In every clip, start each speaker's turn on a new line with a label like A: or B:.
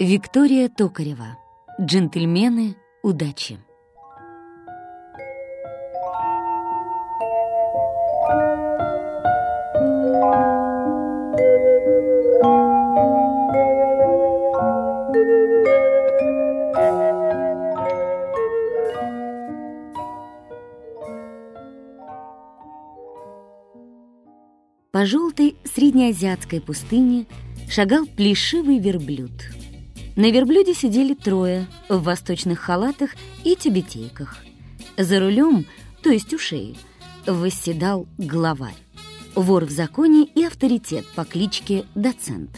A: Виктория Токарева. Джентльмены удачи. По желтой среднеазиатской пустыне шагал плешивый верблюд. На верблюде сидели трое в восточных халатах и тюбетейках. За рулем, то есть у шеи, восседал главарь, вор в законе и авторитет по кличке Доцент.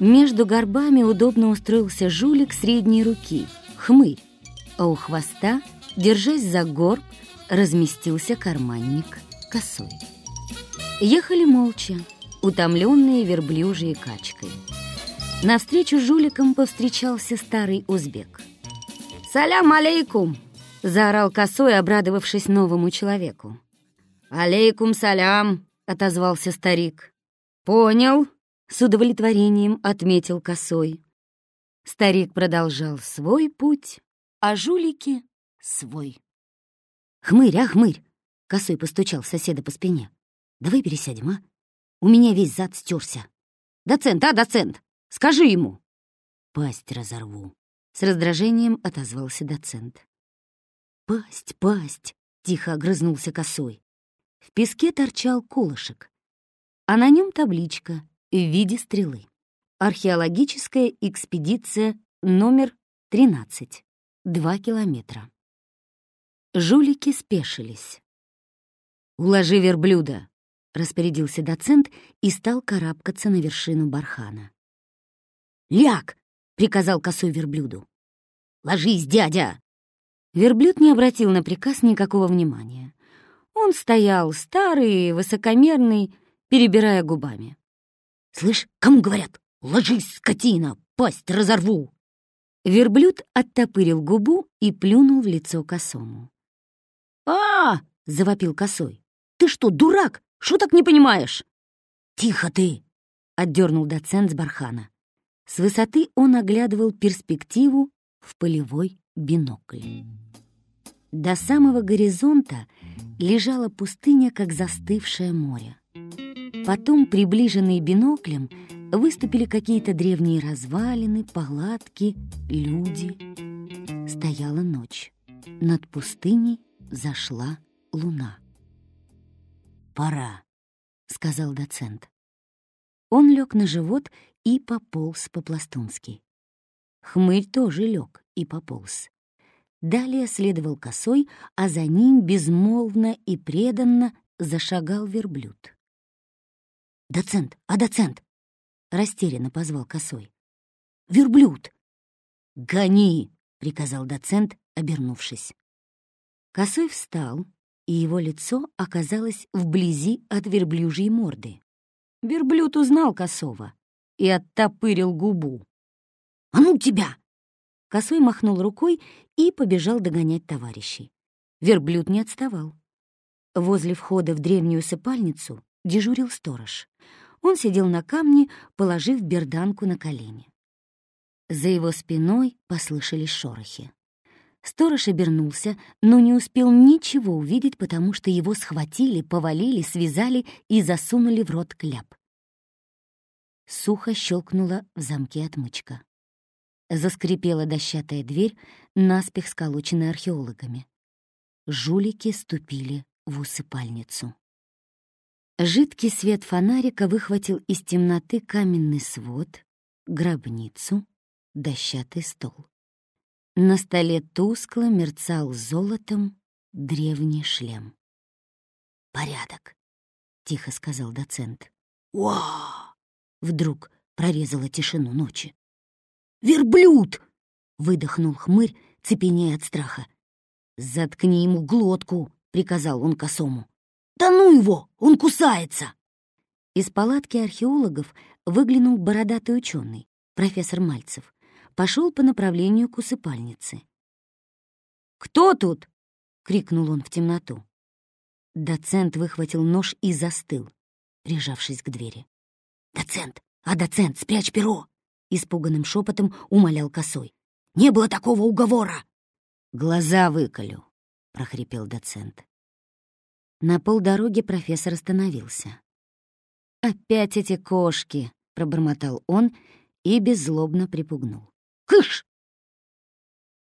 A: Между горбами удобно устроился жулик средней руки, хмырь, а у хвоста, держась за горб, разместился карманник косой. Ехали молча, утомленные верблюжьей качкой. Навстречу жуликам повстречался старый узбек. «Салям алейкум!» — заорал косой, обрадовавшись новому человеку. «Алейкум салям!» — отозвался старик. «Понял!» — с удовлетворением отметил косой. Старик продолжал свой путь, а жулики — свой. «Хмырь, а хмырь!» — косой постучал соседа по спине. Давай пересядем, а? У меня весь зад стерся. Доцент, а, доцент? Скажи ему. Пасть разорву. С раздражением отозвался доцент. Пасть, пасть, тихо огрызнулся косой. В песке торчал колышек, а на нем табличка в виде стрелы. Археологическая экспедиция номер 13. Два километра. Жулики спешились. «Уложи верблюда», — распорядился доцент и стал карабкаться на вершину бархана. «Ляг!» — приказал косой верблюду. «Ложись, дядя!» Верблюд не обратил на приказ никакого внимания. Он стоял, старый, высокомерный, перебирая губами. «Слышь, кому говорят? Ложись, скотина, пасть разорву!» Верблюд оттопырил губу и плюнул в лицо косому. «А!» — завопил косой. «Ты что, дурак? Шуток не понимаешь?» «Тихо ты!» — отдернул доцент с бархана. С высоты он оглядывал перспективу в полевой бинокль. До самого горизонта лежала пустыня, как застывшее море. Потом, приближенные биноклем, выступили какие-то древние развалины, палатки, люди. Стояла ночь. Над пустыней зашла луна пора», — сказал доцент. Он лег на живот и пополз по-пластунски. Хмырь тоже лег и пополз. Далее следовал косой, а за ним безмолвно и преданно зашагал верблюд. «Доцент, а доцент?» — растерянно позвал косой. «Верблюд!» «Гони!» — приказал доцент, обернувшись. Косой встал, и его лицо оказалось вблизи от верблюжьей морды. Верблюд узнал Косова и оттопырил губу. «А ну тебя!» Косой махнул рукой и побежал догонять товарищей. Верблюд не отставал. Возле входа в древнюю сыпальницу дежурил сторож. Он сидел на камне, положив берданку на колени. За его спиной послышались шорохи. Сторож обернулся, но не успел ничего увидеть, потому что его схватили, повалили, связали и засунули в рот кляп. Сухо щелкнула в замке отмычка. Заскрипела дощатая дверь, наспех сколоченная археологами. Жулики ступили в усыпальницу. Жидкий свет фонарика выхватил из темноты каменный свод, гробницу, дощатый стол. На столе тускло мерцал золотом древний шлем. «Порядок», — тихо сказал доцент. «Уа!» — вдруг прорезала тишину ночи. «Верблюд!» — выдохнул хмырь, цепенея от страха. «Заткни ему глотку!» — приказал он косому. «Да ну его! Он кусается!» Из палатки археологов выглянул бородатый ученый, профессор Мальцев пошел по направлению к усыпальнице. «Кто тут?» — крикнул он в темноту. Доцент выхватил нож и застыл, прижавшись к двери. «Доцент,
B: «А доцент, спрячь перо!» — испуганным шепотом умолял косой. «Не было такого уговора!»
A: «Глаза выколю», — прохрипел доцент. На полдороги профессор остановился. «Опять эти кошки!» — пробормотал он и беззлобно припугнул.
B: «Кыш!»